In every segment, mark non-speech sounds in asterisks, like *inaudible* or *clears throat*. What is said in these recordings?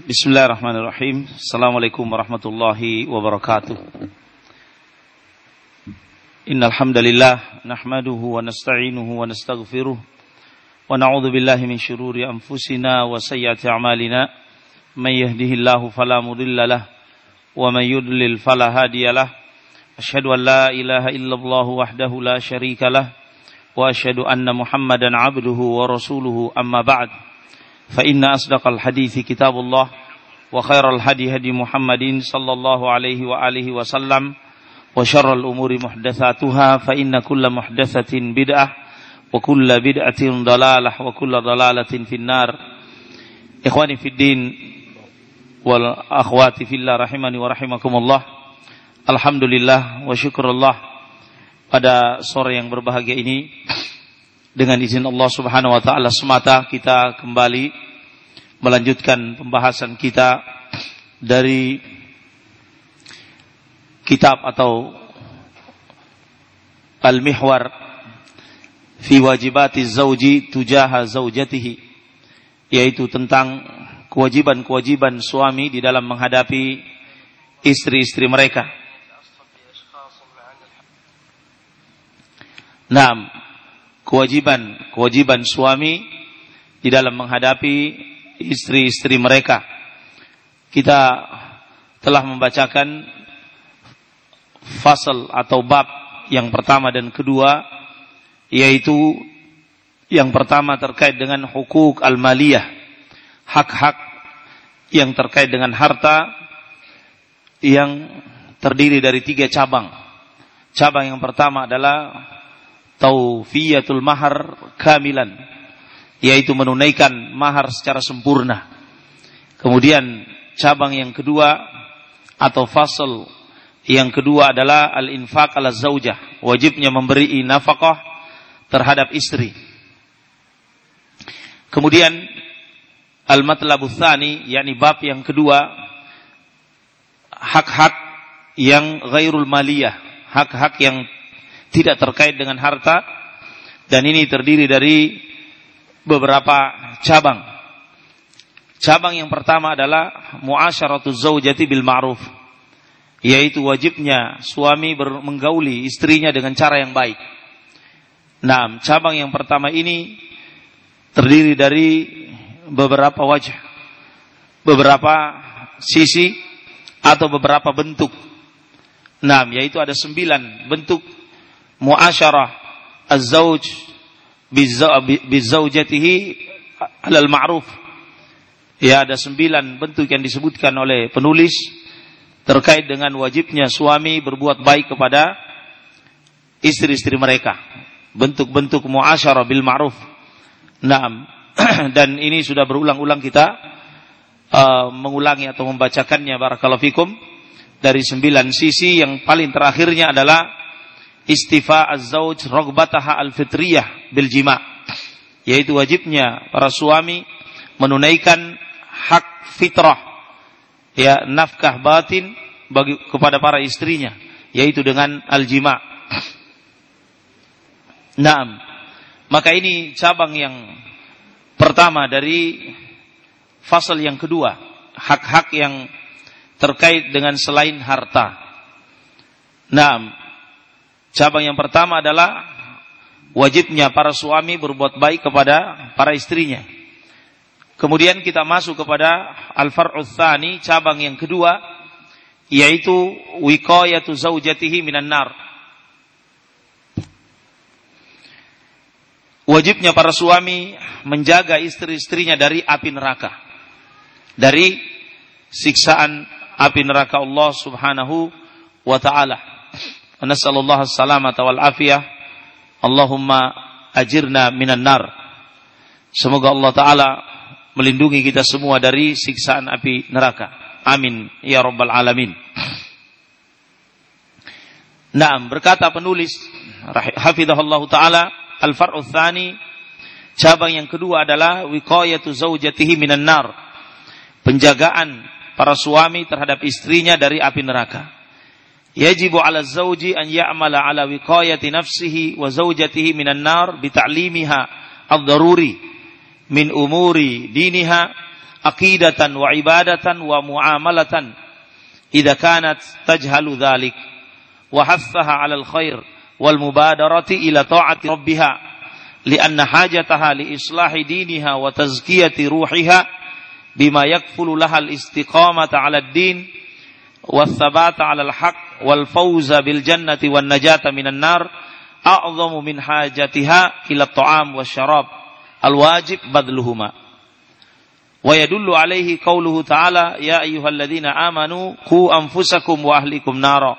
Bismillahirrahmanirrahim. Assalamualaikum warahmatullahi wabarakatuh. Innal hamdalillah nahmaduhu wa nasta'inuhu wa nastaghfiruh wa na'udzu billahi min shururi anfusina wa sayyiati a'malina. May yahdihillahu fala mudilla lah wa may yudlil fala hadiya lah. Asyhadu an la ilaha illallah wahdahu la syarika lah wa asyhadu anna Muhammadan 'abduhu wa rasuluhu amma ba'd. فإن أصدق الحديث كتاب الله وخير الهدي هدي محمد صلى الله عليه وآله وسلم وشر الأمور محدثاتها فإن كل محدثة بدعة وكل بدعة ضلالة وكل ضلالة في النار إخواني في الدين والأخوات في الله رحمني ورحمكم الله Alhamdulillah wa syukurullah pada sore yang berbahagia ini dengan izin Allah Subhanahu wa taala semata kita kembali melanjutkan pembahasan kita dari kitab atau Al-Mihwar fi wajibati zauji tujaha zaujatihi yaitu tentang kewajiban-kewajiban suami di dalam menghadapi istri-istri mereka. Nah, kewajiban kewajiban suami di dalam menghadapi istri-istri mereka. Kita telah membacakan fasal atau bab yang pertama dan kedua yaitu yang pertama terkait dengan hukuk al-maliyah, hak-hak yang terkait dengan harta yang terdiri dari tiga cabang. Cabang yang pertama adalah taufiyatul mahar kamilan yaitu menunaikan mahar secara sempurna. Kemudian cabang yang kedua atau fasal yang kedua adalah al-infaq ala zaujah, wajibnya memberi nafkah terhadap istri. Kemudian al-matlabu tsani yakni bab yang kedua hak-hak yang ghairul maliyah, hak-hak yang tidak terkait dengan harta dan ini terdiri dari beberapa cabang. Cabang yang pertama adalah muasyaratu zaujati bil ma'ruf yaitu wajibnya suami menggauli istrinya dengan cara yang baik. Nah, cabang yang pertama ini terdiri dari beberapa wajah, beberapa sisi atau beberapa bentuk. Nah, yaitu ada sembilan bentuk muasyarah az-zauj bizaujatihi alal ma'ruf. Ya ada sembilan bentuk yang disebutkan oleh penulis terkait dengan wajibnya suami berbuat baik kepada istri-istri mereka. Bentuk-bentuk muasyarah bil ma'ruf. Naam. *clears throat* Dan ini sudah berulang-ulang kita uh, mengulangi atau membacakannya barakallahu fikum dari sembilan sisi yang paling terakhirnya adalah istifa az-zauj ragbataha al-fitriyah bil jima yaitu wajibnya para suami menunaikan hak fitrah ya nafkah batin bagi kepada para istrinya yaitu dengan al-jima. Naam. Maka ini cabang yang pertama dari fasal yang kedua, hak-hak yang terkait dengan selain harta. Naam. Cabang yang pertama adalah wajibnya para suami berbuat baik kepada para istrinya. Kemudian kita masuk kepada al-far'u cabang yang kedua yaitu wiqayatu zaujatihi minan nar. Wajibnya para suami menjaga istri-istrinya dari api neraka. Dari siksaan api neraka Allah Subhanahu wa taala. Nasallallahu salamata wal afiyah. Allahumma ajirna minan nar. Semoga Allah Ta'ala melindungi kita semua dari siksaan api neraka. Amin. Ya Rabbal Alamin. Naam, berkata penulis hafidhahullah taala al-far'u tsani cabang yang kedua adalah wiqayatu zaujatihi minan nar. Penjagaan para suami terhadap istrinya dari api neraka yajibu ala zawji an ya'mala ala wiqayati nafsihi wa zawjatihi minan nar bi ta'limiha ad-daruri min umuri diniha aqidatan wa ibadatan wa muamalatan idza kanat tajhalu dhalik wa hassaha 'ala al-khair wal mubadarati ila ta'ati rabbiha lianna hajataha li islahi diniha wa tazkiyati ruhiha bima yakfulu laha al-istiqamata 'ala ad-din wa thabata 'ala al-haq wal fawza bil jannati wan najata minan nar a'zamu min hajatiha ila at-ta'am wasyarab al-wajib badluhuma wa yadullu alaihi qauluhu ta'ala ya ayyuhalladzina amanu qu anfusakum wa ahlikum nara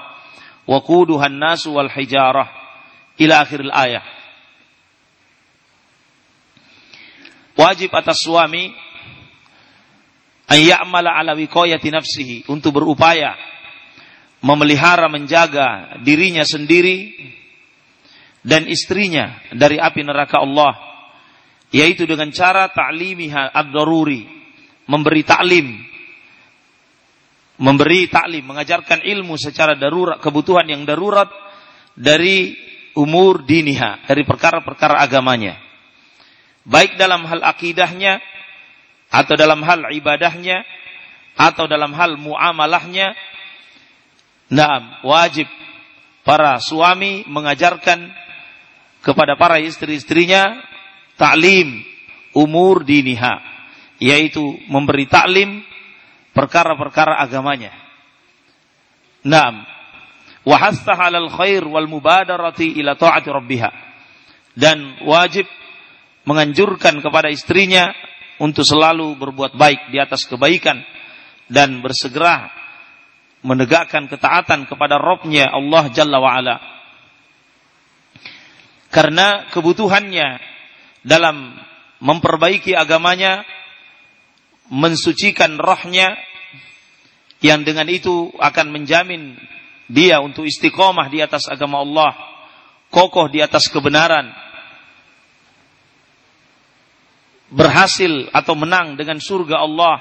wa quduhan nasu wal hijarah ila akhir ayat. Wajib atas suami an ya'mala ala wiqayati nafsihi untuk berupaya memelihara menjaga dirinya sendiri dan istrinya dari api neraka Allah yaitu dengan cara ta'limiha ad-daruri memberi taklim memberi taklim, mengajarkan ilmu secara darurat, kebutuhan yang darurat dari umur diniha, dari perkara-perkara agamanya. Baik dalam hal akidahnya, atau dalam hal ibadahnya, atau dalam hal muamalahnya. Nah, wajib para suami mengajarkan kepada para istri-istrinya taklim umur diniha, yaitu memberi taklim perkara-perkara agamanya. Naam. Wa hastaha 'alal khair wal mubadarati ila ta'ati rabbiha. Dan wajib menganjurkan kepada istrinya untuk selalu berbuat baik di atas kebaikan dan bersegera menegakkan ketaatan kepada Robnya Allah Jalla wa'ala. Karena kebutuhannya dalam memperbaiki agamanya mensucikan rohnya yang dengan itu akan menjamin dia untuk istiqomah di atas agama Allah, kokoh di atas kebenaran, berhasil atau menang dengan surga Allah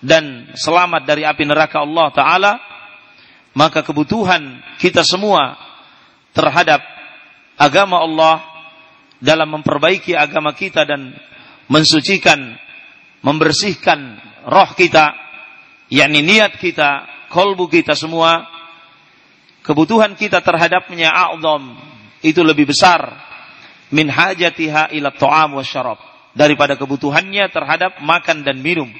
dan selamat dari api neraka Allah taala, maka kebutuhan kita semua terhadap agama Allah dalam memperbaiki agama kita dan mensucikan membersihkan roh kita, yakni niat kita, kolbu kita semua, kebutuhan kita terhadapnya a'zam itu lebih besar min hajatiha ila ta'am wa syarab daripada kebutuhannya terhadap makan dan minum.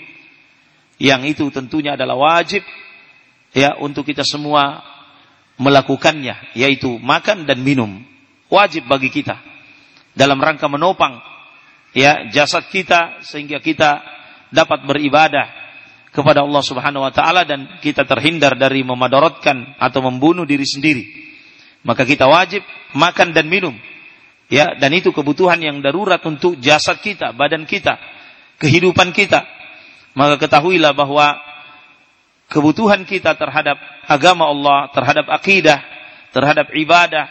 Yang itu tentunya adalah wajib ya untuk kita semua melakukannya yaitu makan dan minum. Wajib bagi kita dalam rangka menopang ya jasad kita sehingga kita dapat beribadah kepada Allah Subhanahu wa taala dan kita terhindar dari memadaratkan atau membunuh diri sendiri. Maka kita wajib makan dan minum. Ya, dan itu kebutuhan yang darurat untuk jasad kita, badan kita, kehidupan kita. Maka ketahuilah bahwa kebutuhan kita terhadap agama Allah, terhadap akidah, terhadap ibadah,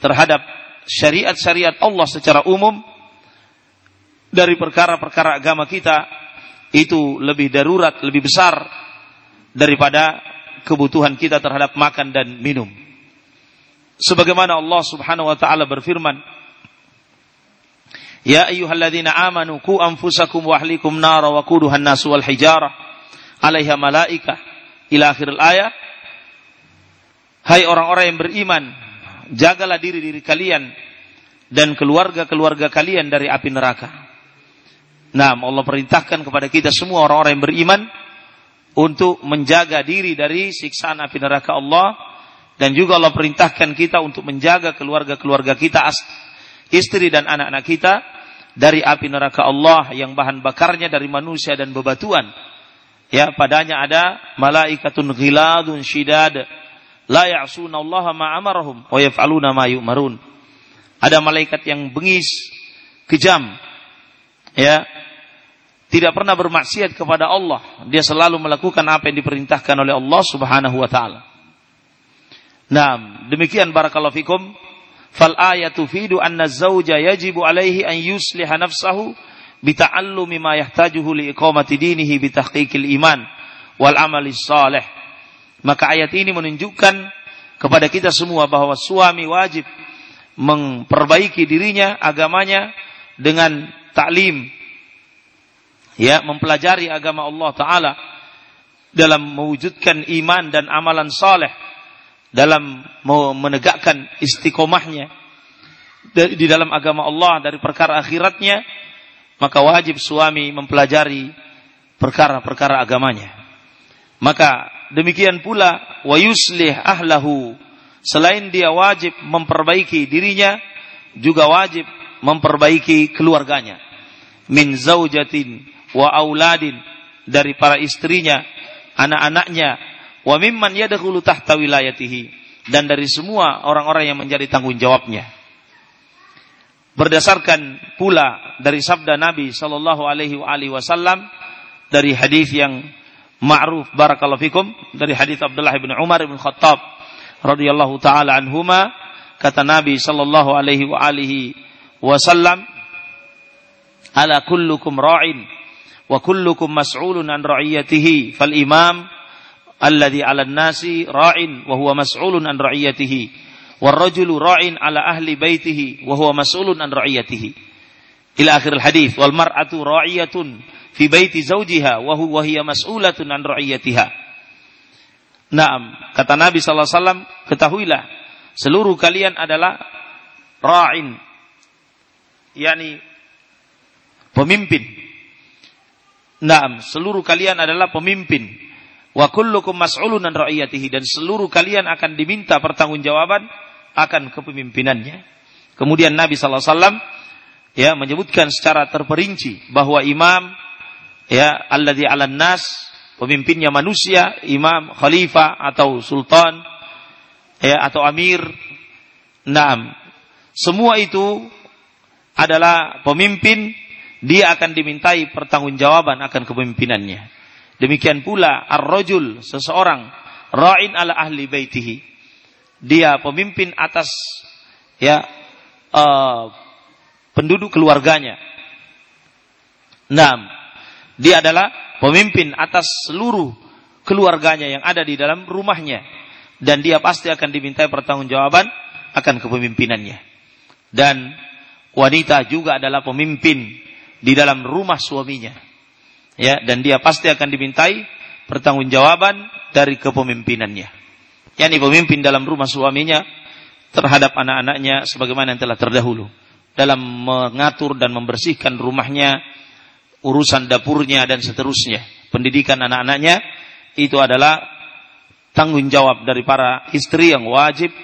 terhadap syariat-syariat Allah secara umum dari perkara-perkara agama kita itu lebih darurat, lebih besar daripada kebutuhan kita terhadap makan dan minum. Sebagaimana Allah Subhanahu wa taala berfirman, Amanu ku anfusakum wa ahlikum nara wa quduhan nasu wal hijarah 'alaiha malaikah ila akhir ayat. Hai orang-orang yang beriman, jagalah diri-diri kalian dan keluarga-keluarga kalian dari api neraka. Nah, Allah perintahkan kepada kita semua orang-orang yang beriman untuk menjaga diri dari siksaan api neraka Allah dan juga Allah perintahkan kita untuk menjaga keluarga-keluarga kita, istri dan anak-anak kita dari api neraka Allah yang bahan bakarnya dari manusia dan bebatuan. Ya, padanya ada malaikatun ghiladun shidad la ya'suna Allah ma amarahum wa yaf'aluna ma yu'marun. Ada malaikat yang bengis, kejam, ya, tidak pernah bermaksiat kepada Allah. Dia selalu melakukan apa yang diperintahkan oleh Allah Subhanahu wa taala. Nah, demikian barakallahu fikum. Fal ayatu fidu anna zawja yajibu alaihi an yusliha nafsahu bita'allumi ma yahtajuhu li iqamati dinihi bitahqiqil iman wal amali salih. Maka ayat ini menunjukkan kepada kita semua bahwa suami wajib memperbaiki dirinya, agamanya dengan taklim, ya mempelajari agama Allah taala dalam mewujudkan iman dan amalan saleh dalam menegakkan istiqomahnya di dalam agama Allah dari perkara akhiratnya maka wajib suami mempelajari perkara-perkara agamanya. Maka demikian pula wa yuslih ahlahu selain dia wajib memperbaiki dirinya juga wajib memperbaiki keluarganya. Min zaujatin wa auladin dari para istrinya, anak-anaknya, wa mimman yadkhulu tahta wilayatihi dan dari semua orang-orang yang menjadi tanggung jawabnya. Berdasarkan pula dari sabda Nabi sallallahu alaihi wasallam dari hadis yang ma'ruf barakallahu fikum dari hadis Abdullah bin Umar bin Khattab radhiyallahu taala anhuma kata Nabi sallallahu alaihi wasallam ala kullukum ra'in wa kullukum mas'ulun an ra'iyatihi fal imam alladhi 'ala an-nasi ra'in wa huwa mas'ulun an ra'iyatihi war rajulu ra'in 'ala ahli baitihi wa huwa mas'ulun an ra'iyatihi ila akhir al-hadis wal mar'atu ra'iyatun fi baiti zawjiha wa huwa hiya kata Nabi wasallam, ketahuilah seluruh kalian adalah ra'in. yakni pemimpin. Naam, seluruh kalian adalah pemimpin. Wa kullukum mas'ulun an ra'iyatihi dan seluruh kalian akan diminta pertanggungjawaban akan kepemimpinannya. Kemudian Nabi sallallahu alaihi wasallam ya menyebutkan secara terperinci bahwa imam ya alladzi 'alan nas pemimpinnya manusia, imam, khalifah atau sultan ya atau amir. Naam. Semua itu adalah pemimpin dia akan dimintai pertanggungjawaban akan kepemimpinannya. Demikian pula ar-rajul seseorang ra'in ala ahli baitihi. Dia pemimpin atas ya uh, penduduk keluarganya. Naam. Dia adalah pemimpin atas seluruh keluarganya yang ada di dalam rumahnya dan dia pasti akan dimintai pertanggungjawaban akan kepemimpinannya. Dan wanita juga adalah pemimpin di dalam rumah suaminya. Ya, dan dia pasti akan dimintai pertanggungjawaban dari kepemimpinannya. Yani pemimpin dalam rumah suaminya terhadap anak-anaknya sebagaimana yang telah terdahulu dalam mengatur dan membersihkan rumahnya, urusan dapurnya dan seterusnya. Pendidikan anak-anaknya itu adalah tanggung jawab dari para istri yang wajib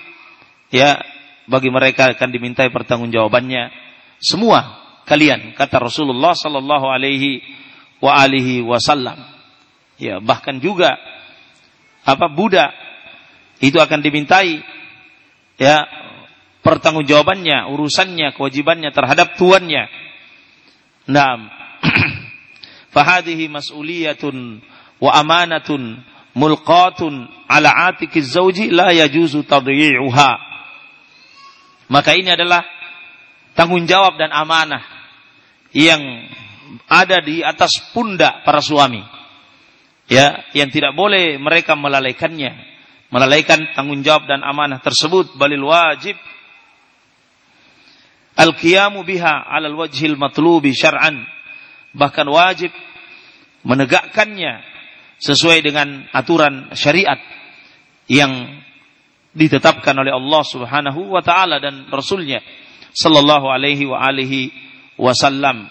ya bagi mereka akan dimintai pertanggungjawabannya semua kalian kata Rasulullah sallallahu alaihi wa alihi wasallam. Ya, bahkan juga apa budak itu akan dimintai ya pertanggungjawabannya, urusannya, kewajibannya terhadap tuannya. Naam. *clears throat* Fahadihi mas'uliyatun wa amanatun mulqatun ala atikiz zawji la yajuzu tadyi'uha. Maka ini adalah tanggung jawab dan amanah yang ada di atas pundak para suami. Ya, yang tidak boleh mereka melalaikannya, melalaikan tanggung jawab dan amanah tersebut balil wajib al-qiyamu biha 'alal wajhil matlubi syar'an. Bahkan wajib menegakkannya sesuai dengan aturan syariat yang ditetapkan oleh Allah Subhanahu wa taala dan rasulnya sallallahu alaihi wa alihi wasallam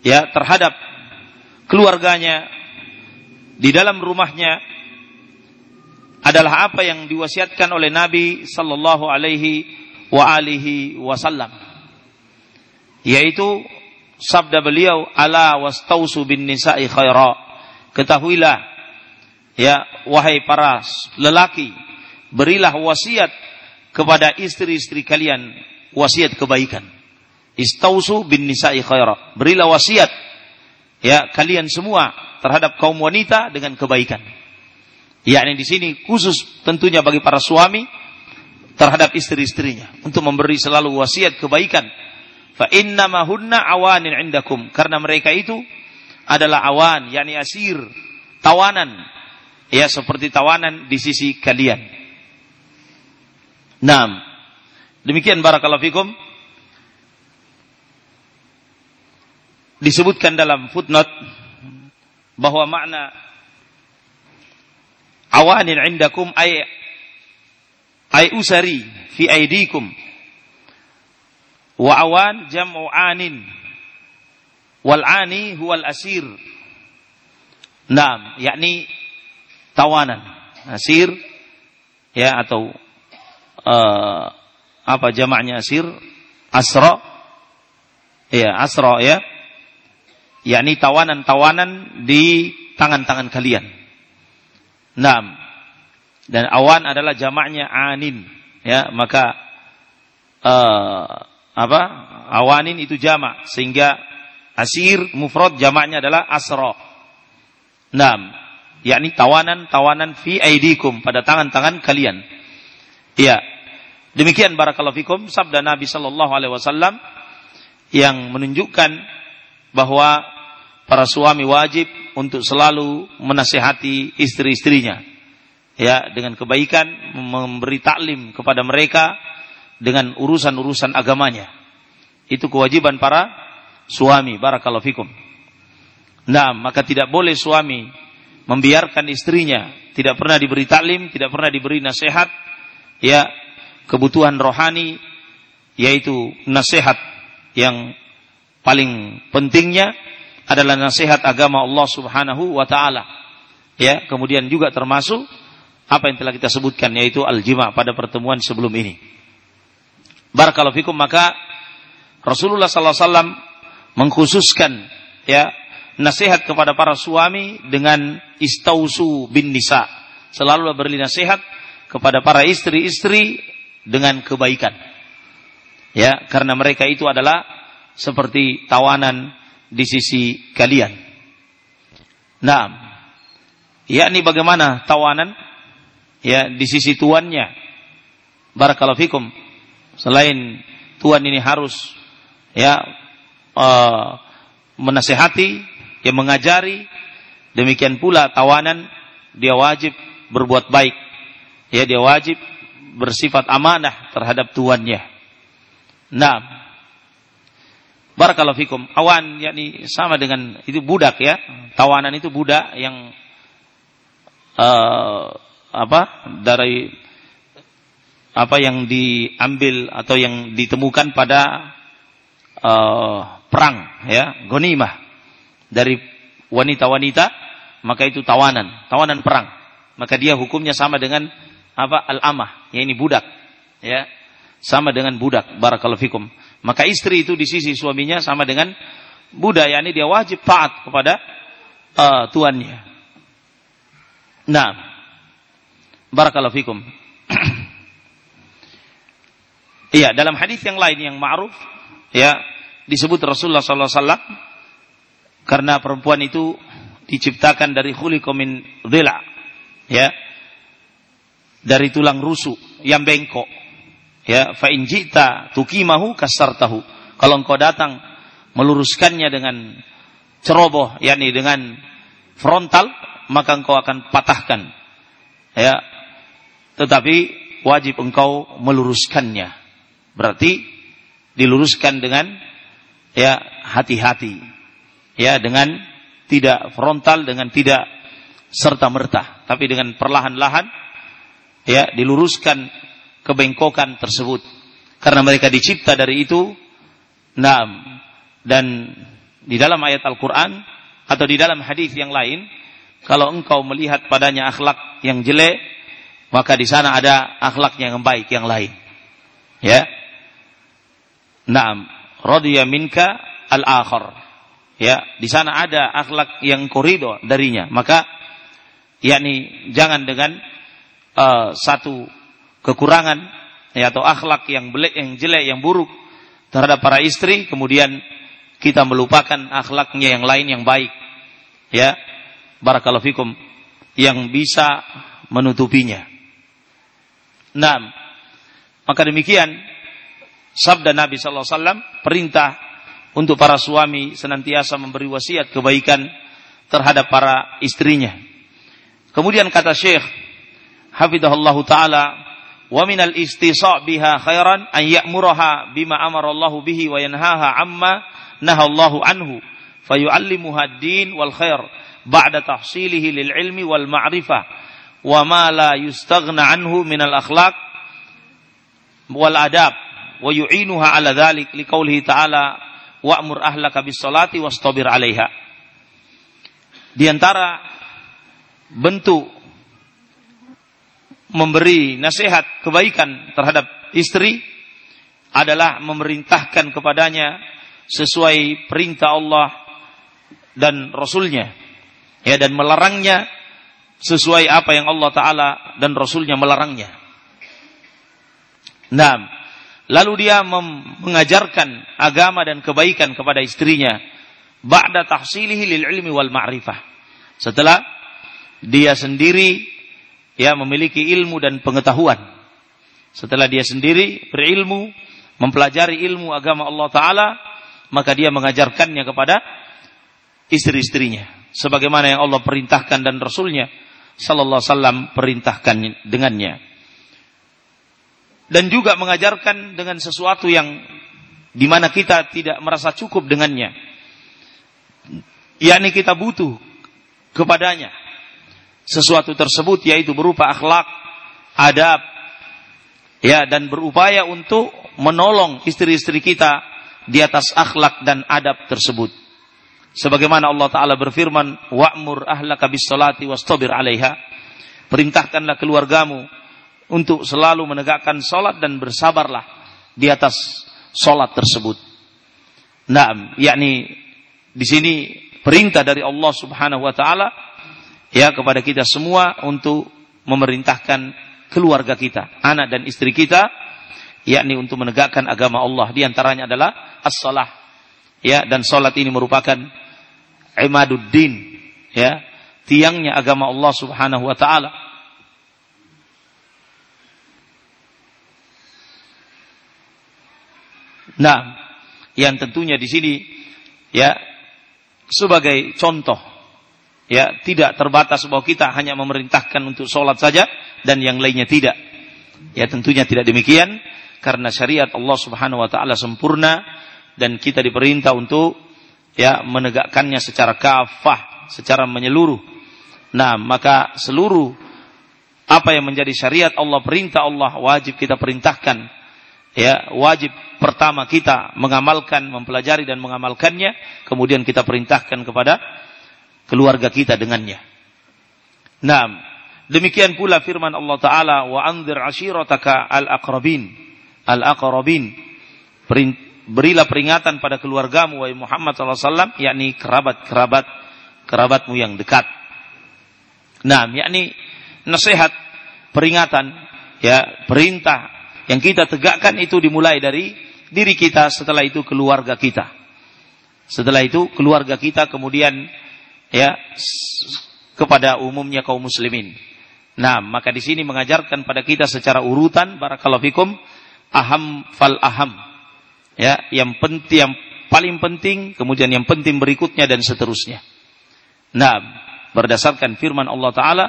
ya terhadap keluarganya di dalam rumahnya adalah apa yang diwasiatkan oleh Nabi sallallahu alaihi wa alihi wasallam. Yaitu sabda beliau ala wastausu bin nisa'i khaira. Ketahuilah ya wahai para lelaki berilah wasiat kepada istri-istri kalian wasiat kebaikan Istausu bin nisa'i khaira. Berilah wasiat ya kalian semua terhadap kaum wanita dengan kebaikan. Ya, ini di sini khusus tentunya bagi para suami terhadap istri-istrinya untuk memberi selalu wasiat kebaikan. Fa inna mahunna awanin indakum karena mereka itu adalah awan yakni asir, tawanan. Ya seperti tawanan di sisi kalian. Naam. Demikian barakallahu fikum. Disebutkan dalam footnote bahwa makna awanin indakum ay ay usari fi aidikum wa awan jam'u anin wal ani huwal asir Naam, yakni tawanan. Asir ya atau uh, apa jamaknya asir? Asra. Ya, asra ya. Yakni tawanan-tawanan di tangan-tangan kalian. Naam. Dan awan adalah jamaknya anin. Ya, maka uh, apa? Awanin itu jamak sehingga asir mufrad jamaknya adalah asra. Naam, yakni tawanan-tawanan fi aidikum pada tangan-tangan kalian. Iya. Demikian barakallahu fikum sabda Nabi sallallahu alaihi wasallam yang menunjukkan bahwa para suami wajib untuk selalu menasihati istri-istrinya. Ya dengan kebaikan memberi taklim kepada mereka dengan urusan-urusan agamanya. Itu kewajiban para suami barakallahu fikum. Nah maka tidak boleh suami membiarkan istrinya tidak pernah diberi taklim tidak pernah diberi nasihat ya kebutuhan rohani yaitu nasihat yang paling pentingnya adalah nasihat agama Allah Subhanahu wa taala ya kemudian juga termasuk apa yang telah kita sebutkan yaitu al-jima pada pertemuan sebelum ini. Barakallahu fikum maka Rasulullah sallallahu alaihi wasallam mengkhususkan ya nasihat kepada para suami dengan istausu bin nisa. Selalu beri nasihat kepada para istri-istri dengan kebaikan. Ya, karena mereka itu adalah seperti tawanan di sisi kalian. Nah, yakni bagaimana tawanan ya di sisi tuannya. Barakallahu fikum. Selain tuan ini harus ya uh, menasehati, ya mengajari, demikian pula tawanan dia wajib berbuat baik. Ya dia wajib bersifat amanah terhadap tuannya. Nah, barakallahu fikum. Awan yakni sama dengan itu budak ya. Tawanan itu budak yang uh, apa dari apa yang diambil atau yang ditemukan pada uh, perang ya gonimah dari wanita-wanita maka itu tawanan tawanan perang maka dia hukumnya sama dengan apa al-amah ya ini budak ya sama dengan budak barakallahu fikum maka istri itu di sisi suaminya sama dengan budak yakni dia wajib taat kepada uh, tuannya. Nah Barakallahu fikum. *clears throat* Iya, dalam hadis yang lain yang ma'ruf ya disebut Rasulullah sallallahu alaihi wasallam karena perempuan itu diciptakan dari khuliqa min dhila ya dari tulang rusuk yang bengkok ya fa in jita tukimahu kasartahu kalau engkau datang meluruskannya dengan ceroboh yakni dengan frontal maka engkau akan patahkan ya tetapi wajib engkau meluruskannya. Berarti diluruskan dengan ya hati-hati. Ya dengan tidak frontal dengan tidak serta merta, tapi dengan perlahan-lahan ya diluruskan kebengkokan tersebut. Karena mereka dicipta dari itu. Nah, dan di dalam ayat Al-Qur'an atau di dalam hadis yang lain, kalau engkau melihat padanya akhlak yang jelek, maka di sana ada akhlaknya yang baik yang lain. Ya. Naam, radiya minka al-akhar. Ya, di sana ada akhlak yang koridor darinya. Maka yakni jangan dengan uh, satu kekurangan ya atau akhlak yang belek yang jelek yang buruk terhadap para istri kemudian kita melupakan akhlaknya yang lain yang baik. Ya, barakallahu fikum yang bisa menutupinya. Nah, maka demikian sabda Nabi sallallahu alaihi wasallam perintah untuk para suami senantiasa memberi wasiat kebaikan terhadap para istrinya. Kemudian kata Syekh Hafidahullah taala wa minal istisa' biha khairan an ya'muraha bima amara Allah bihi wa yanhaha amma nahallahu anhu. Fayu'allimuha ad-din wal khair ba'da tahsilihi lil ilmi wal ma'rifah wa ma la yustaghna anhu min al akhlaq wal adab. Wa yu'inuha ala dhalik liqaulihi ta'ala wa'mur ahlaka bis salati wastabir 'alaiha. Di antara bentuk memberi nasihat kebaikan terhadap istri adalah memerintahkan kepadanya sesuai perintah Allah dan Rasulnya. Ya dan melarangnya sesuai apa yang Allah Ta'ala dan Rasulnya melarangnya. Nah, lalu dia mengajarkan agama dan kebaikan kepada istrinya ba'da tahsilihi lil ilmi wal ma'rifah. Setelah dia sendiri ya memiliki ilmu dan pengetahuan. Setelah dia sendiri berilmu, mempelajari ilmu agama Allah taala, maka dia mengajarkannya kepada istri-istrinya sebagaimana yang Allah perintahkan dan Rasulnya sallallahu alaihi wasallam perintahkan dengannya. Dan juga mengajarkan dengan sesuatu yang di mana kita tidak merasa cukup dengannya yakni kita butuh kepadanya sesuatu tersebut yaitu berupa akhlak, adab, ya dan berupaya untuk menolong istri-istri kita di atas akhlak dan adab tersebut. Sebagaimana Allah Ta'ala berfirman, Wa'mur ahlaka bis salati wastabir alaiha. Perintahkanlah keluargamu untuk selalu menegakkan salat dan bersabarlah di atas salat tersebut. Naam, yakni di sini perintah dari Allah Subhanahu wa taala ya kepada kita semua untuk memerintahkan keluarga kita, anak dan istri kita yakni untuk menegakkan agama Allah. Di antaranya adalah as-salah. Ya, dan salat ini merupakan imaduddin, ya, tiangnya agama Allah Subhanahu wa taala. Nah, yang tentunya di sini ya sebagai contoh ya tidak terbatas bahwa kita hanya memerintahkan untuk sholat saja dan yang lainnya tidak. Ya tentunya tidak demikian karena syariat Allah Subhanahu wa taala sempurna dan kita diperintah untuk ya menegakkannya secara kafah secara menyeluruh. Nah maka seluruh apa yang menjadi syariat Allah perintah Allah wajib kita perintahkan. Ya wajib pertama kita mengamalkan, mempelajari dan mengamalkannya, kemudian kita perintahkan kepada keluarga kita dengannya. Nah, demikian pula firman Allah Taala wa anzir ashirataka al-aqrabin. Al-aqrabin. Berilah peringatan pada keluargamu wahai Muhammad wasallam yakni kerabat-kerabat kerabatmu yang dekat. Nah, yakni nasihat, peringatan, ya, perintah yang kita tegakkan itu dimulai dari diri kita, setelah itu keluarga kita. Setelah itu keluarga kita kemudian ya kepada umumnya kaum muslimin. Nah, maka di sini mengajarkan pada kita secara urutan barakallahu fikum aham fal aham. Ya, yang penting yang paling penting, kemudian yang penting berikutnya dan seterusnya. Nah, berdasarkan firman Allah taala,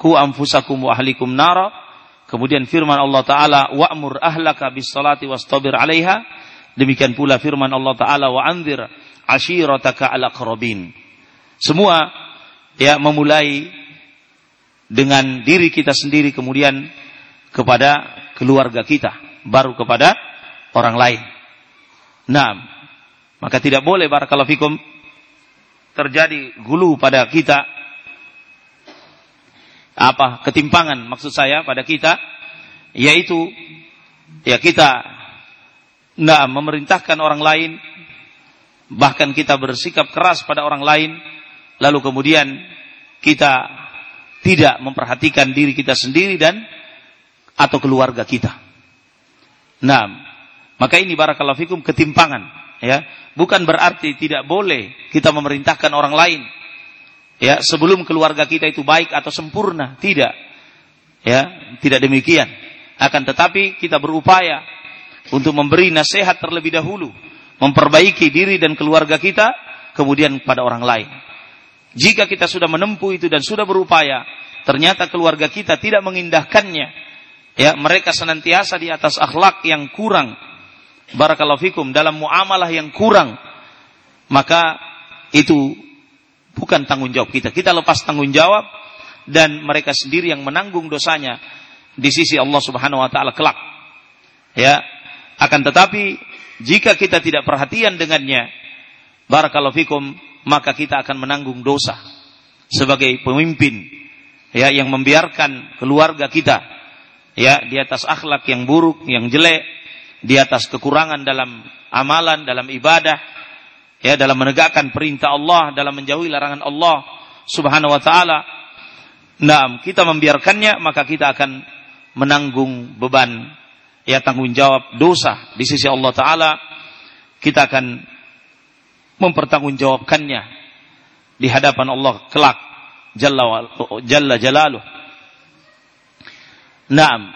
"Ku anfusakum wa ahlikum nara" Kemudian firman Allah Ta'ala, wa'mur ahlaka bis salati wastabir alaiha. Demikian pula firman Allah Ta'ala, wa anzir ashirataka ala qarabin. Semua ya memulai dengan diri kita sendiri kemudian kepada keluarga kita, baru kepada orang lain. Nah, maka tidak boleh barakallahu fikum terjadi gulu pada kita apa ketimpangan maksud saya pada kita yaitu ya kita nah memerintahkan orang lain bahkan kita bersikap keras pada orang lain lalu kemudian kita tidak memperhatikan diri kita sendiri dan atau keluarga kita. Nah, maka ini barakallahu fikum ketimpangan ya. Bukan berarti tidak boleh kita memerintahkan orang lain. Ya, sebelum keluarga kita itu baik atau sempurna, tidak. Ya, tidak demikian. Akan tetapi kita berupaya untuk memberi nasihat terlebih dahulu, memperbaiki diri dan keluarga kita, kemudian pada orang lain. Jika kita sudah menempuh itu dan sudah berupaya, ternyata keluarga kita tidak mengindahkannya, ya mereka senantiasa di atas akhlak yang kurang, barakallahu fikum dalam muamalah yang kurang, maka itu bukan tanggung jawab kita. Kita lepas tanggung jawab dan mereka sendiri yang menanggung dosanya di sisi Allah Subhanahu wa taala kelak. Ya, akan tetapi jika kita tidak perhatian dengannya, barakallahu fikum, maka kita akan menanggung dosa sebagai pemimpin ya yang membiarkan keluarga kita ya di atas akhlak yang buruk, yang jelek, di atas kekurangan dalam amalan, dalam ibadah, ya dalam menegakkan perintah Allah, dalam menjauhi larangan Allah Subhanahu wa taala. Nah, kita membiarkannya maka kita akan menanggung beban ya tanggung jawab dosa di sisi Allah taala. Kita akan mempertanggungjawabkannya di hadapan Allah kelak jalla jalla jalaluh. Naam.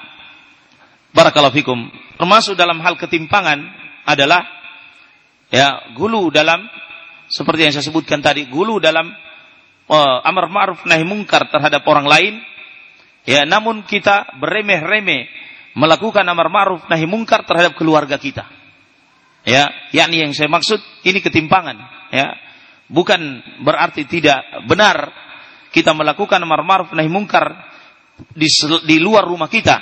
Barakallahu fikum termasuk dalam hal ketimpangan adalah ya gulu dalam seperti yang saya sebutkan tadi gulu dalam uh, amar ma'ruf nahi mungkar terhadap orang lain ya namun kita beremeh-remeh melakukan amar ma'ruf nahi mungkar terhadap keluarga kita ya yakni yang saya maksud ini ketimpangan ya bukan berarti tidak benar kita melakukan amar ma'ruf nahi mungkar di, di luar rumah kita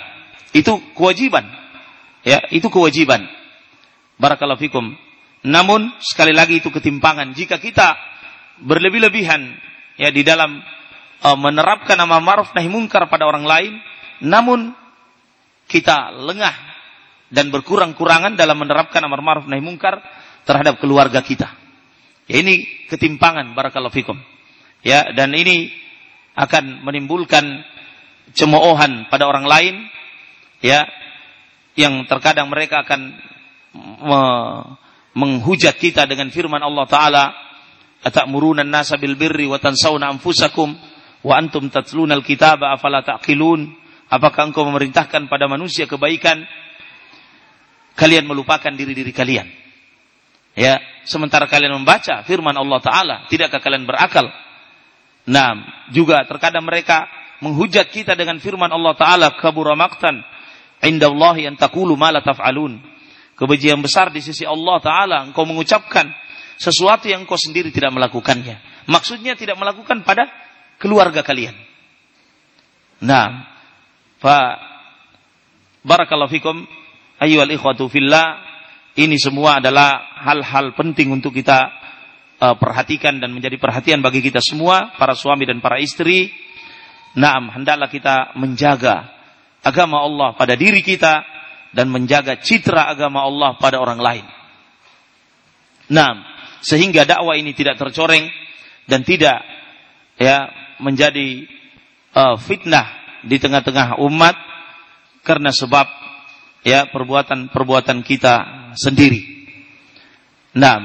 itu kewajiban Ya, itu kewajiban. Barakallahu fikum. Namun sekali lagi itu ketimpangan. Jika kita berlebih-lebihan ya di dalam uh, menerapkan nama ma'ruf nahi mungkar pada orang lain, namun kita lengah dan berkurang-kurangan dalam menerapkan amar ma'ruf nahi mungkar terhadap keluarga kita. Ya ini ketimpangan barakallahu fikum. Ya, dan ini akan menimbulkan cemoohan pada orang lain ya yang terkadang mereka akan me menghujat kita dengan firman Allah taala atamuruna an-nasa bil birri wa tansawna anfusakum wa antum tatluna al-kitaba afala taqilun apakah engkau memerintahkan pada manusia kebaikan kalian melupakan diri-diri kalian ya sementara kalian membaca firman Allah taala tidakkah kalian berakal nah juga terkadang mereka menghujat kita dengan firman Allah taala kabura maqtan indallahi an taqulu ma la taf'alun. Kebejian besar di sisi Allah taala engkau mengucapkan sesuatu yang engkau sendiri tidak melakukannya. Maksudnya tidak melakukan pada keluarga kalian. Nah, fa barakallahu fikum ayyuhal ikhwatu fillah ini semua adalah hal-hal penting untuk kita uh, perhatikan dan menjadi perhatian bagi kita semua para suami dan para istri. Naam, hendaklah kita menjaga agama Allah pada diri kita dan menjaga citra agama Allah pada orang lain. Nah, sehingga dakwah ini tidak tercoreng dan tidak ya menjadi uh, fitnah di tengah-tengah umat karena sebab ya perbuatan-perbuatan kita sendiri. Nah,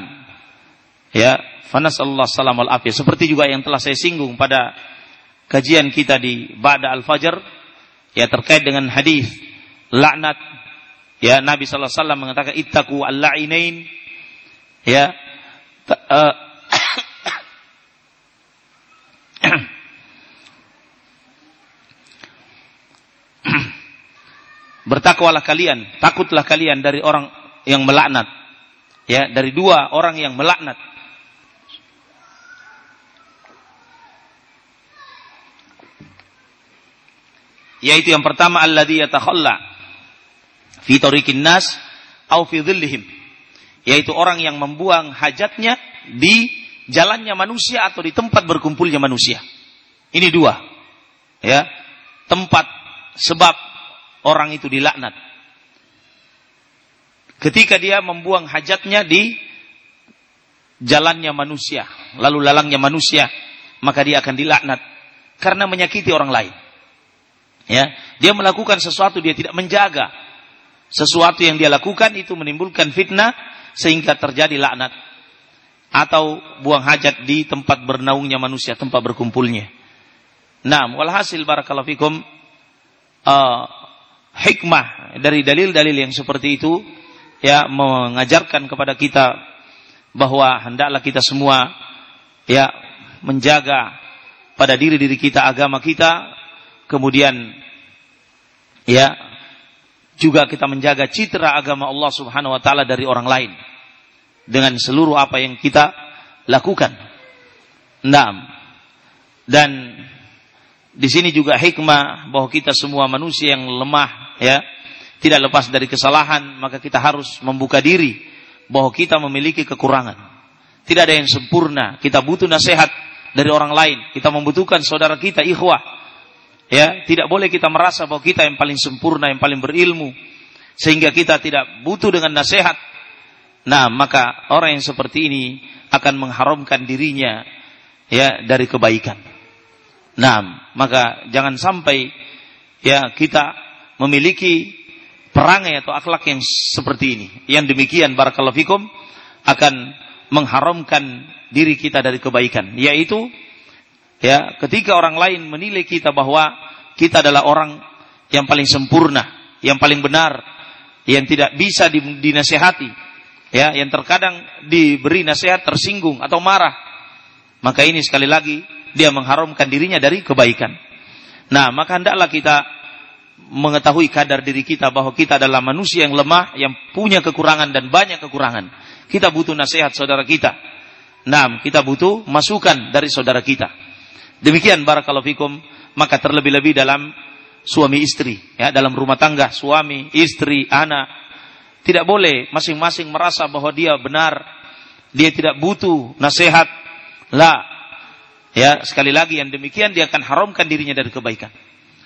ya, fanas Allah salam al Seperti juga yang telah saya singgung pada kajian kita di Ba'da Al-Fajr ya terkait dengan hadis laknat. Ya Nabi sallallahu alaihi wasallam mengatakan ittaqu al-la'inain. Ya uh, bertakwalah kalian takutlah kalian dari orang yang melaknat ya dari dua orang yang melaknat Yaitu yang pertama alladhi yatakhalla fi tariqin nas au fi dhillihim. Yaitu orang yang membuang hajatnya di jalannya manusia atau di tempat berkumpulnya manusia. Ini dua. Ya. Tempat sebab orang itu dilaknat. Ketika dia membuang hajatnya di jalannya manusia, lalu lalangnya manusia, maka dia akan dilaknat karena menyakiti orang lain. Ya, dia melakukan sesuatu dia tidak menjaga. Sesuatu yang dia lakukan itu menimbulkan fitnah sehingga terjadi laknat atau buang hajat di tempat bernaungnya manusia, tempat berkumpulnya. Nah, walhasil barakallahu fikum uh, hikmah dari dalil-dalil yang seperti itu ya mengajarkan kepada kita bahwa hendaklah kita semua ya menjaga pada diri diri kita agama kita kemudian ya juga kita menjaga citra agama Allah Subhanahu wa taala dari orang lain dengan seluruh apa yang kita lakukan. Naam. Dan di sini juga hikmah bahwa kita semua manusia yang lemah ya, tidak lepas dari kesalahan, maka kita harus membuka diri bahwa kita memiliki kekurangan. Tidak ada yang sempurna. Kita butuh nasihat dari orang lain. Kita membutuhkan saudara kita ikhwah. Ya, tidak boleh kita merasa bahwa kita yang paling sempurna, yang paling berilmu sehingga kita tidak butuh dengan nasihat Nah, maka orang yang seperti ini akan mengharamkan dirinya ya dari kebaikan. Nah, maka jangan sampai ya kita memiliki perangai atau akhlak yang seperti ini. Yang demikian barakallahu fikum akan mengharamkan diri kita dari kebaikan, yaitu ya ketika orang lain menilai kita bahwa kita adalah orang yang paling sempurna, yang paling benar, yang tidak bisa dinasehati, ya yang terkadang diberi nasihat tersinggung atau marah maka ini sekali lagi dia mengharamkan dirinya dari kebaikan. Nah maka hendaklah kita mengetahui kadar diri kita bahwa kita adalah manusia yang lemah yang punya kekurangan dan banyak kekurangan. Kita butuh nasihat saudara kita. Nah kita butuh masukan dari saudara kita. Demikian barakallahu fikum. Maka terlebih-lebih dalam suami istri ya dalam rumah tangga suami istri anak. Tidak boleh masing-masing merasa bahwa dia benar, dia tidak butuh nasihat. La. Ya, sekali lagi yang demikian dia akan haramkan dirinya dari kebaikan.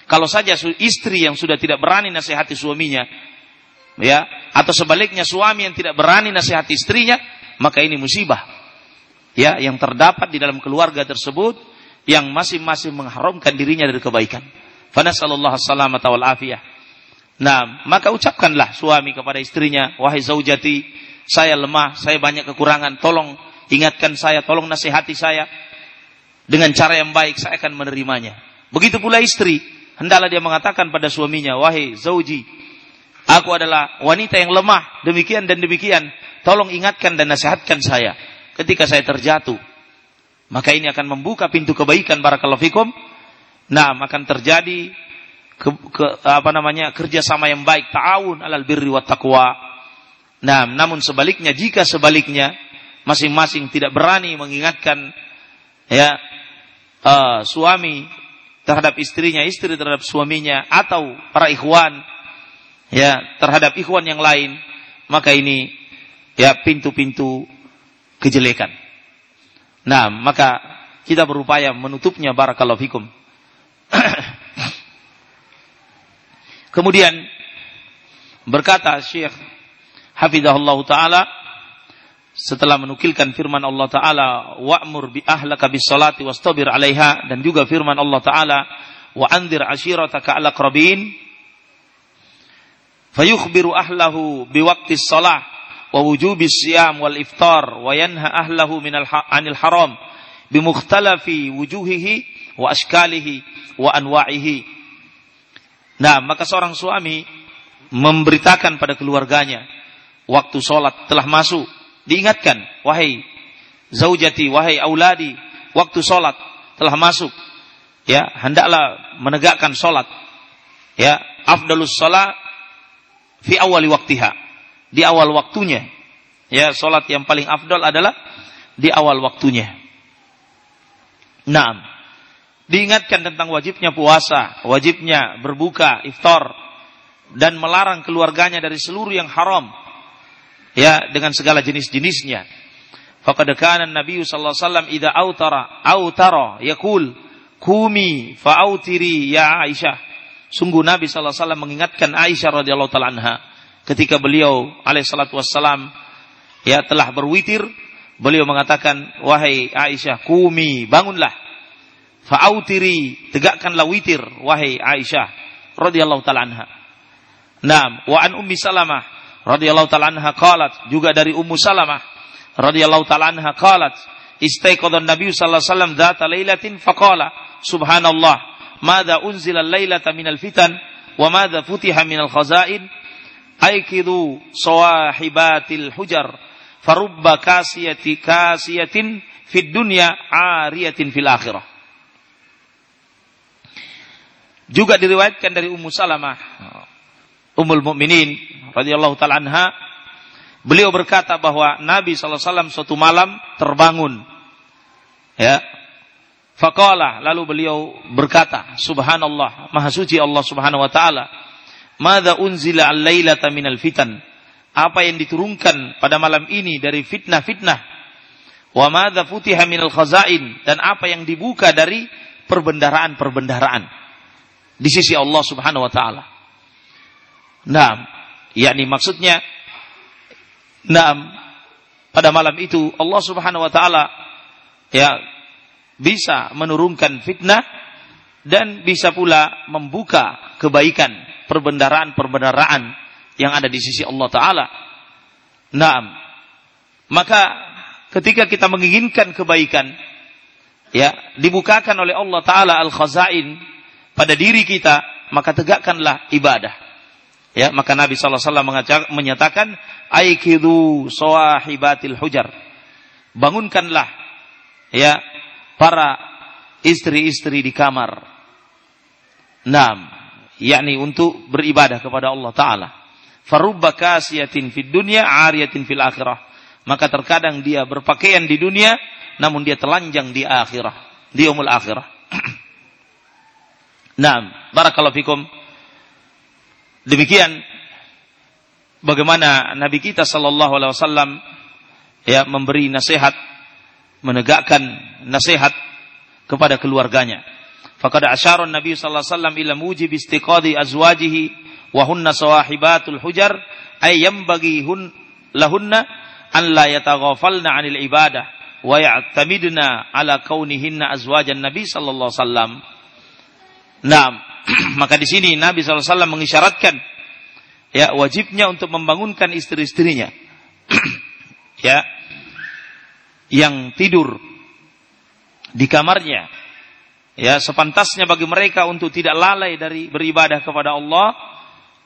Kalau saja istri yang sudah tidak berani nasihati suaminya, ya, atau sebaliknya suami yang tidak berani nasihati istrinya, maka ini musibah. Ya, yang terdapat di dalam keluarga tersebut yang masing-masing mengharamkan dirinya dari kebaikan. Fanasallallahu alaihi wal afiyah. Nah, maka ucapkanlah suami kepada istrinya, wahai zaujati, saya lemah, saya banyak kekurangan, tolong ingatkan saya, tolong nasihati saya. Dengan cara yang baik, saya akan menerimanya. Begitu pula istri, hendaklah dia mengatakan pada suaminya, wahai zauji, aku adalah wanita yang lemah, demikian dan demikian, tolong ingatkan dan nasihatkan saya ketika saya terjatuh. Maka ini akan membuka pintu kebaikan barakallahu fikum. Nah, akan terjadi ke, ke, apa namanya kerjasama yang baik ta'awun alal birri wa taqwa nah namun sebaliknya jika sebaliknya masing-masing tidak berani mengingatkan ya uh, suami terhadap istrinya istri terhadap suaminya atau para ikhwan ya terhadap ikhwan yang lain maka ini ya pintu-pintu kejelekan. Nah maka kita berupaya menutupnya barakallahu fikum. *coughs* Kemudian berkata Syekh Hafizahullah Ta'ala setelah menukilkan firman Allah Ta'ala wa'mur bi ahlaka bis salati wastabir alaiha dan juga firman Allah Ta'ala wa anzir ashirataka qarabin fayukhbiru ahlahu bi waqti salah wa wujubi siyam wal iftar wa yanha ahlahu min al anil haram bi mukhtalafi wujuhihi wa ashkalihi wa anwa'ihi. Nah, maka seorang suami memberitakan pada keluarganya waktu sholat telah masuk, diingatkan, wahai zaujati, wahai auladi, waktu sholat telah masuk. Ya, hendaklah menegakkan sholat. Ya, afdalus sholat fi awali waktiha. Di awal waktunya. Ya, sholat yang paling afdal adalah di awal waktunya. Nah, diingatkan tentang wajibnya puasa, wajibnya berbuka, iftar dan melarang keluarganya dari seluruh yang haram. Ya, dengan segala jenis-jenisnya. Faqad kana Nabi sallallahu alaihi wasallam idza autara autara yaqul kumi fa'autiri ya Aisyah. Sungguh Nabi sallallahu alaihi wasallam mengingatkan Aisyah radhiyallahu taala anha ketika beliau alaihi salatu wassalam ya telah berwitir, beliau mengatakan wahai Aisyah, kumi bangunlah Fa'autiri, tegakkanlah witir wahai Aisyah radhiyallahu taala anha. Naam, wa an Ummi Salamah radhiyallahu taala anha qalat. Juga dari Ummu Salamah. Radhiyallahu taala anha qalat. Istaiqadha Nabi sallallahu alaihi wasallam dzata lailatin faqala subhanallah madza unzila lailata minal fitan wa madza futiha minal khazain? Aikidu sawahibatil hujar farubba kasiyati kasiyatin fid dunya ariyatin fil akhirah. Juga diriwayatkan dari Ummu Salamah Ummul Mukminin radhiyallahu taala anha beliau berkata bahwa Nabi sallallahu alaihi wasallam suatu malam terbangun. Ya. Faqala lalu beliau berkata subhanallah maha suci Allah subhanahu wa taala madza unzila al-lailata minal fitan? Apa yang diturunkan pada malam ini dari fitnah-fitnah? Wa madza futiha minal khazain? Dan apa yang dibuka dari perbendaraan-perbendaraan? Di sisi Allah Subhanahu wa taala Nah, yakni maksudnya nah pada malam itu Allah Subhanahu wa taala ya bisa menurunkan fitnah dan bisa pula membuka kebaikan, perbendaraan-perbendaraan yang ada di sisi Allah taala. Nah, maka ketika kita menginginkan kebaikan ya dibukakan oleh Allah taala al-khazain pada diri kita, maka tegakkanlah ibadah Ya, maka Nabi SAW menyatakan, Aikidu sawahibatil hujar. Bangunkanlah, ya, para istri-istri di kamar. Nam, yakni untuk beribadah kepada Allah Ta'ala. Farubba kasiyatin fid dunya, ariyatin fil akhirah. Maka terkadang dia berpakaian di dunia, namun dia telanjang di akhirah. Di umul akhirah. *clears throat* Naam, barakallahu fikum. Demikian bagaimana Nabi kita sallallahu alaihi wasallam ya memberi nasihat, menegakkan nasihat kepada keluarganya. Faqad asyara Nabi sallallahu alaihi wasallam ila mujib istiqadi azwajihi wa hunna sawahibatul hujar ay yambagi hun lahunna an la yataghafalna 'anil ibadah wa ya'tamidna ala kaunihinna azwajan Nabi sallallahu alaihi wasallam. Naam, *clears throat* maka di sini Nabi SAW mengisyaratkan ya wajibnya untuk membangunkan istri-istrinya. *clears throat* Ya yang tidur di kamarnya. Ya sepantasnya bagi mereka untuk tidak lalai dari beribadah kepada Allah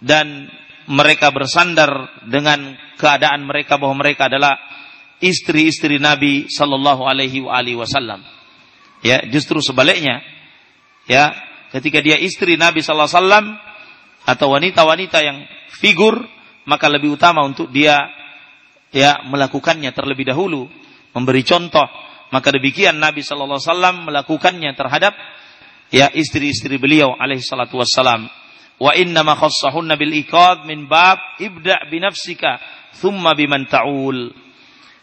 dan mereka bersandar dengan keadaan mereka bahwa mereka adalah istri-istri Nabi sallallahu alaihi wasallam. Ya justru sebaliknya. Ya ketika dia istri Nabi sallallahu alaihi wasallam atau wanita-wanita yang figur maka lebih utama untuk dia ya melakukannya terlebih dahulu memberi contoh. Maka demikian Nabi sallallahu alaihi wasallam melakukannya terhadap ya istri-istri beliau alaihi salatu wassalam. Wa inna ma khassahunna bil iqad min bab ibda bi nafsika thumma biman ta'ul.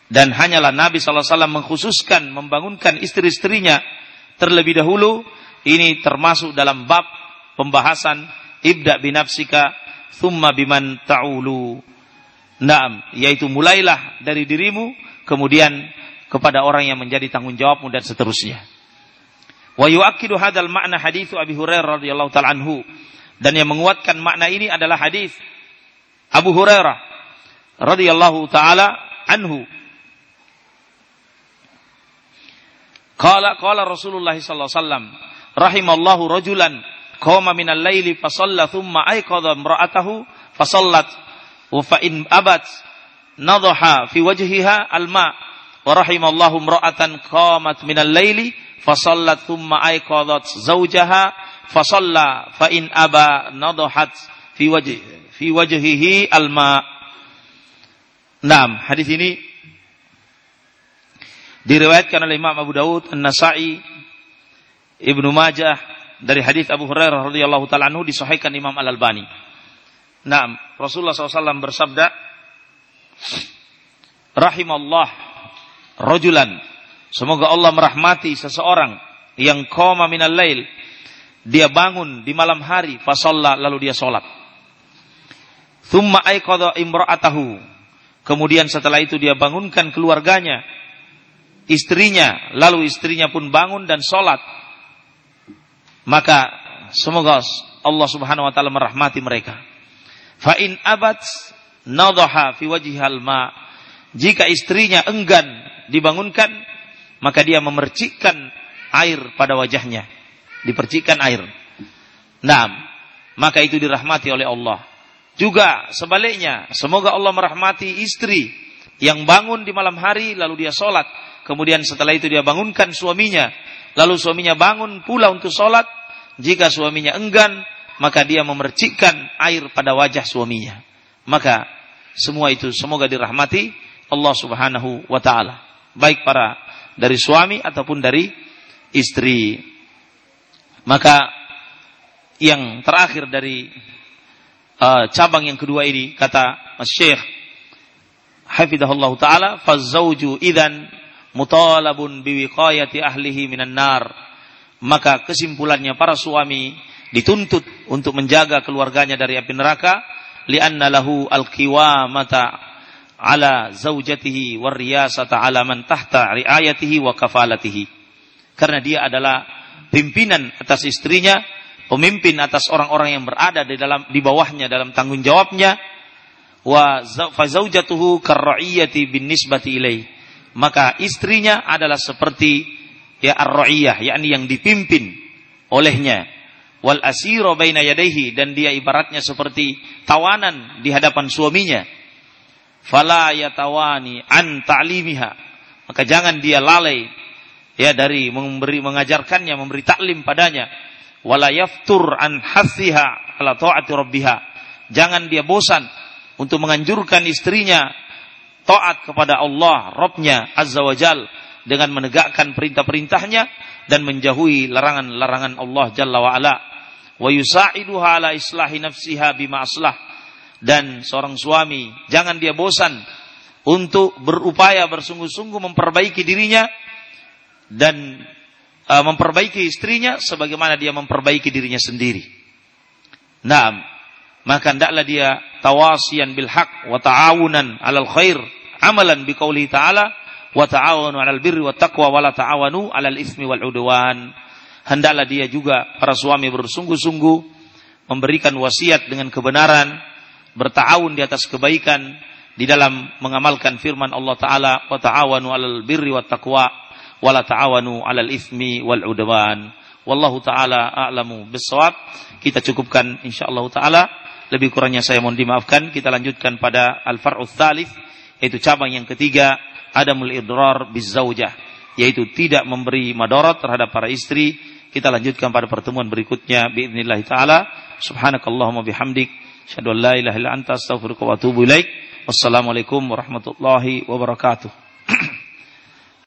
Dan hanyalah Nabi sallallahu alaihi wasallam mengkhususkan membangunkan istri-istrinya terlebih dahulu ini termasuk dalam bab pembahasan ibda binafsika thumma biman ta'ulu. Naam, yaitu mulailah dari dirimu kemudian kepada orang yang menjadi tanggung jawabmu dan seterusnya. Wa yu'akkidu hadzal makna hadis Abi Hurairah radhiyallahu taala anhu dan yang menguatkan makna ini adalah hadis Abu Hurairah radhiyallahu taala anhu Qala qala Rasulullah sallallahu alaihi wasallam rahimallahu rajulan. Qama minal laili fa shalla thumma ayqadha imra'atahu fa shallat wa fa in abat nadhaha fi wajhiha alma. Wa rahimallahu imra'atan qamat minal laili fa shallat thumma ayqadhat zawjaha fa shalla fa in aba nadhahat fi wajhi fi wajhihi alma. Naam, hadis ini diriwayatkan oleh Imam Abu Dawud, An-Nasa'i, Ibnu Majah dari hadis Abu Hurairah radhiyallahu taala anhu disahihkan Imam Al Albani. Nah, Rasulullah SAW bersabda, Rahimallah rojulan. Semoga Allah merahmati seseorang yang koma minal lail. Dia bangun di malam hari, fasalla lalu dia sholat. Thumma aiqadha imra'atahu. Kemudian setelah itu dia bangunkan keluarganya, istrinya, lalu istrinya pun bangun dan sholat maka semoga Allah Subhanahu wa taala merahmati mereka. Fa in abad nadaha fi wajhihal ma. Jika istrinya enggan dibangunkan, maka dia memercikkan air pada wajahnya. Dipercikkan air. Nah, maka itu dirahmati oleh Allah. Juga sebaliknya, semoga Allah merahmati istri yang bangun di malam hari lalu dia sholat. Kemudian setelah itu dia bangunkan suaminya. Lalu suaminya bangun pula untuk sholat. Jika suaminya enggan, maka dia memercikkan air pada wajah suaminya. Maka semua itu semoga dirahmati Allah Subhanahu wa taala. Baik para dari suami ataupun dari istri. Maka yang terakhir dari uh, cabang yang kedua ini kata Mas Syekh hafidahullah taala fazauju idan mutalabun biwiqayati ahlihi minan nar. Maka kesimpulannya para suami dituntut untuk menjaga keluarganya dari api neraka lianna lahu alqiwamata ala zaujatihi warriyasata ala man tahta riayatihi wa kafalatihi. Karena dia adalah pimpinan atas istrinya pemimpin atas orang-orang yang berada di dalam di bawahnya dalam tanggung jawabnya wa fazaujatuhu karra'iyati bin nisbati ilai maka istrinya adalah seperti ya ar-ra'iyah yakni yang dipimpin olehnya. Wal asiro baina dan dia ibaratnya seperti tawanan di hadapan suaminya. Fala yatawani an ta'limiha. Maka jangan dia lalai ya dari memberi mengajarkannya memberi taklim padanya. Wala yaftur an hasiha ala taati rabbiha. Jangan dia bosan untuk menganjurkan istrinya taat kepada Allah, Rabbnya Azza wa Jal dengan menegakkan perintah-perintahnya dan menjauhi larangan-larangan Allah Jalla wa ala. Wa yusa'iduha ala islahi nafsiha bima aslah. Dan seorang suami jangan dia bosan untuk berupaya bersungguh-sungguh memperbaiki dirinya dan uh, memperbaiki istrinya sebagaimana dia memperbaiki dirinya sendiri. Nah, maka hendaklah dia tawasian bil haq wa ta'awunan 'alal khair amalan bi qouli ta'ala wa ta'awanu 'alal birri wat taqwa wa la ta'awanu 'alal ismi wal udwan. Hendaklah dia juga para suami bersungguh-sungguh memberikan wasiat dengan kebenaran, bertawun di atas kebaikan di dalam mengamalkan firman Allah taala wa ta'awanu 'alal birri wat taqwa wala ta'awanu 'alal itsmi wal 'udwan. Wallahu taala a'lamu bissawab. Kita cukupkan insyaallah taala. Lebih kurangnya saya mohon dimaafkan. Kita lanjutkan pada al-far'u yaitu cabang yang ketiga adamul idrar bizaujah yaitu tidak memberi madarat terhadap para istri. Kita lanjutkan pada pertemuan berikutnya باذنillah taala. Subhanakallahumma bihamdik asyhadu an la ilaha illa anta astaghfiruka wa atubu ilaik. Wassalamualaikum warahmatullahi wabarakatuh.